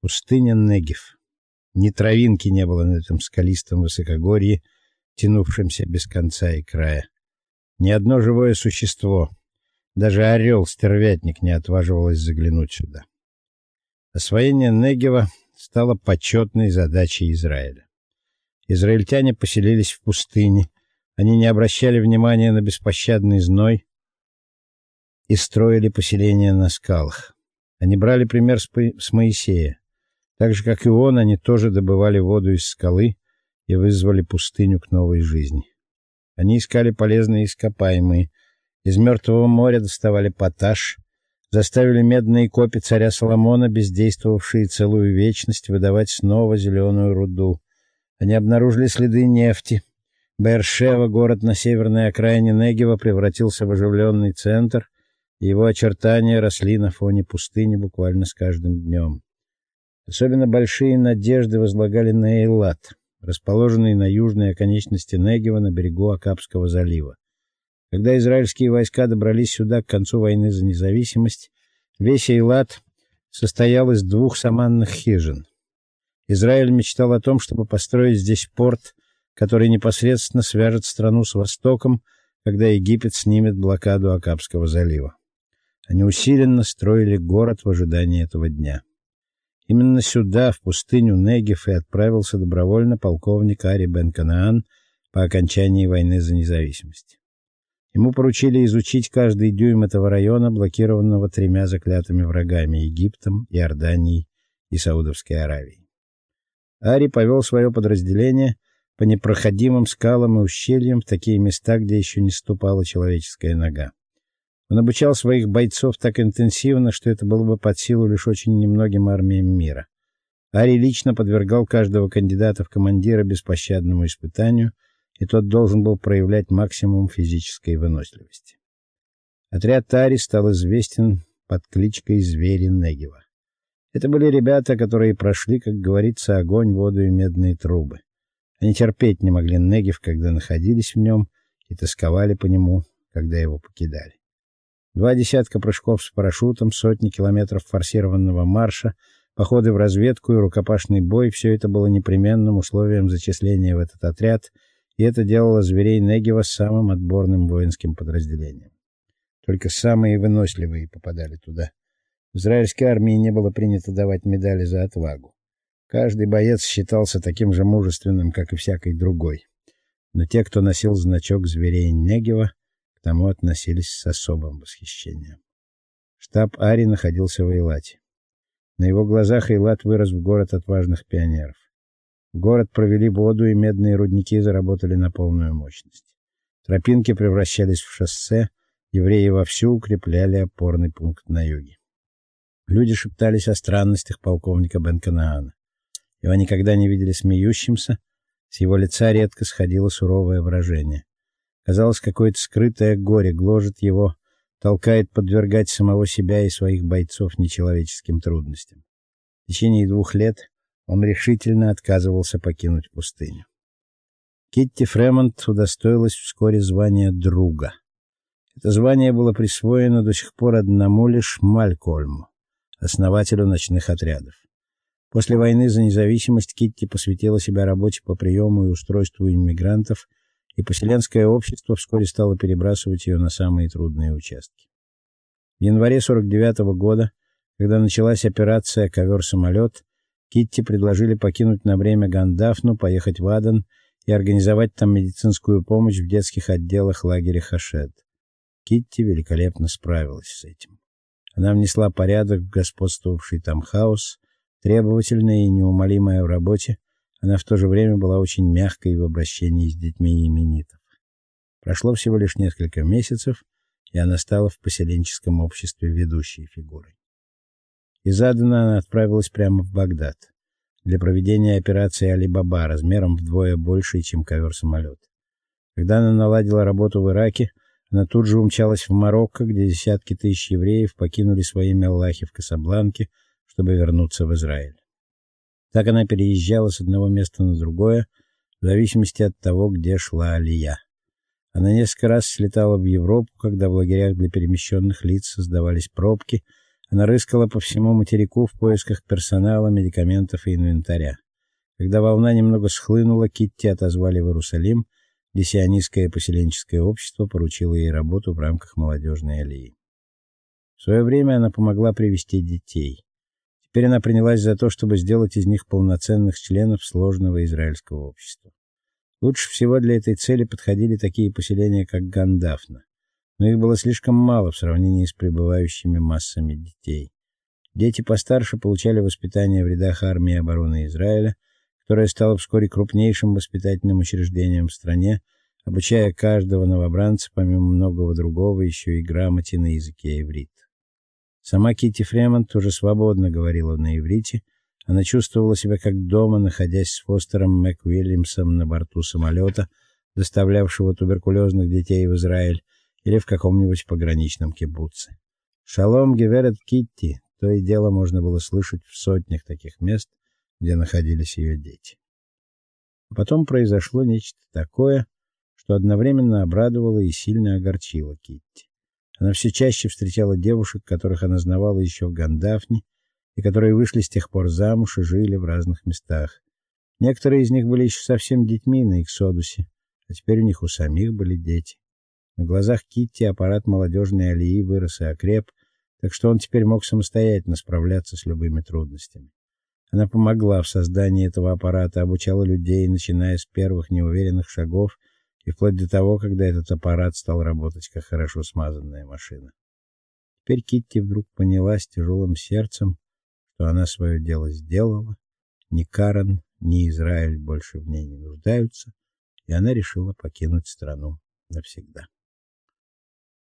Пустыня Негев. Ни травинки не было на этом скалистом высокогорье, тянувшемся без конца и края. Ни одно живое существо, даже орел-стервятник не отваживалось заглянуть сюда. Освоение Негева стало почетной задачей Израиля. Израильтяне поселились в пустыне, они не обращали внимания на беспощадный зной и строили поселения на скалах. Они брали пример с Моисея. Так же, как и он, они тоже добывали воду из скалы и вызвали пустыню к новой жизни. Они искали полезные ископаемые, из мертвого моря доставали поташ, заставили медные копи царя Соломона, бездействовавшие целую вечность, выдавать снова зеленую руду. Они обнаружили следы нефти. Бершева, город на северной окраине Негева, превратился в оживленный центр, и его очертания росли на фоне пустыни буквально с каждым днем. Особенно большие надежды возлагали на Эйлат, расположенный на южной оконечности Негева на берегу Акапского залива. Когда израильские войска добрались сюда к концу войны за независимость, весь Эйлат состоял из двух саманных хижин. Израиль мечтал о том, чтобы построить здесь порт, который непосредственно свяжет страну с Востоком, когда Египет снимет блокаду Акапского залива. Они усиленно строили город в ожидании этого дня. Именно сюда, в пустыню Негев, и отправился добровольно полковник Ари бен-Канаан по окончании войны за независимость. Ему поручили изучить каждый дюйм этого района, блокированного тремя заклятыми врагами Египтом, Иорданией и Саудовской Аравией. Ари повел свое подразделение по непроходимым скалам и ущельям в такие места, где еще не ступала человеческая нога. Он обучал своих бойцов так интенсивно, что это было бы под силу лишь очень немногим армиям мира. Ари лично подвергал каждого кандидата в командира беспощадному испытанию, и тот должен был проявлять максимум физической выносливости. Отряд Ари стал известен под кличкой Звери Негева. Это были ребята, которые прошли, как говорится, огонь, воду и медные трубы. Они терпеть не могли Негев, когда находились в нем, и тосковали по нему, когда его покидали. Два десятка прыжков с парашютом, сотни километров форсированного марша, походы в разведку и рукопашный бой все это было непременным условием зачисления в этот отряд, и это делало зверей Негева самым отборным воинским подразделением. Только самые выносливые попадали туда. В израильской армии не было принято давать медали за отвагу. Каждый боец считался таким же мужественным, как и всякий другой. Но те, кто носил значок зверей Негева, тому относились с особым восхищением. Штаб Ари находился в Эйлате. На его глазах Эйлат вырос в город отважных пионеров. В город провели воду, и медные рудники заработали на полную мощность. Тропинки превращались в шоссе, евреи вовсю укрепляли опорный пункт на юге. Люди шептались о странностях полковника Бен-Канаана. Его никогда не видели смеющимся, с его лица редко сходило суровое выражение. Казалось, какое-то скрытое горе гложет его, толкает подвергать самого себя и своих бойцов нечеловеческим трудностям. В течение двух лет он решительно отказывался покинуть пустыню. Китти Фремонт удостоилась вскоре звания друга. Это звание было присвоено до сих пор одному лишь Малькольму, основателю ночных отрядов. После войны за независимость Китти посвятила себя работе по приему и устройству иммигрантов – и поселенское общество вскоре стало перебрасывать ее на самые трудные участки. В январе 49 -го года, когда началась операция «Ковер-самолет», Китти предложили покинуть на время Гандафну, поехать в Аден и организовать там медицинскую помощь в детских отделах лагеря Хашед. Китти великолепно справилась с этим. Она внесла порядок в господствовавший там хаос, требовательная и неумолимая в работе, она в то же время была очень мягкой в обращении с детьми именитов. Прошло всего лишь несколько месяцев, и она стала в поселенческом обществе ведущей фигурой. Из Адена она отправилась прямо в Багдад для проведения операции Али-Баба размером вдвое больше, чем ковер-самолет. Когда она наладила работу в Ираке, она тут же умчалась в Марокко, где десятки тысяч евреев покинули свои меллахи в Касабланке, чтобы вернуться в Израиль. Так она переезжала с одного места на другое, в зависимости от того, где шла алия. Она несколько раз слетала в Европу, когда в лагерях для перемещенных лиц создавались пробки, Она рыскала по всему материку в поисках персонала, медикаментов и инвентаря. Когда волна немного схлынула, Китти отозвали в Иерусалим, где сионистское поселенческое общество поручило ей работу в рамках молодежной аллеи. В свое время она помогла привести детей. Теперь она принялась за то, чтобы сделать из них полноценных членов сложного израильского общества. Лучше всего для этой цели подходили такие поселения, как Гандафна, но их было слишком мало в сравнении с прибывающими массами детей. Дети постарше получали воспитание в рядах армии обороны Израиля, которая стала вскоре крупнейшим воспитательным учреждением в стране, обучая каждого новобранца, помимо многого другого, еще и грамоте на языке иврит. Сама Китти Фремонт тоже свободно говорила на иврите. Она чувствовала себя как дома, находясь с Фостером МакУильямсом на борту самолета, доставлявшего туберкулезных детей в Израиль, или в каком-нибудь пограничном кибуце. Шалом, Геверет Китти, то и дело можно было слышать в сотнях таких мест, где находились ее дети. А потом произошло нечто такое, что одновременно обрадовало и сильно огорчило Китти. Она все чаще встречала девушек, которых она знавала еще в Гандафне, и которые вышли с тех пор замуж и жили в разных местах. Некоторые из них были еще совсем детьми на Иксодусе, а теперь у них у самих были дети. На глазах Китти аппарат молодежной алии вырос и окреп, так что он теперь мог самостоятельно справляться с любыми трудностями. Она помогла в создании этого аппарата, обучала людей, начиная с первых неуверенных шагов и вплоть до того, когда этот аппарат стал работать как хорошо смазанная машина. Теперь Китти вдруг поняла с тяжелым сердцем, что она свое дело сделала, ни Карен, ни Израиль больше в ней не нуждаются, и она решила покинуть страну навсегда.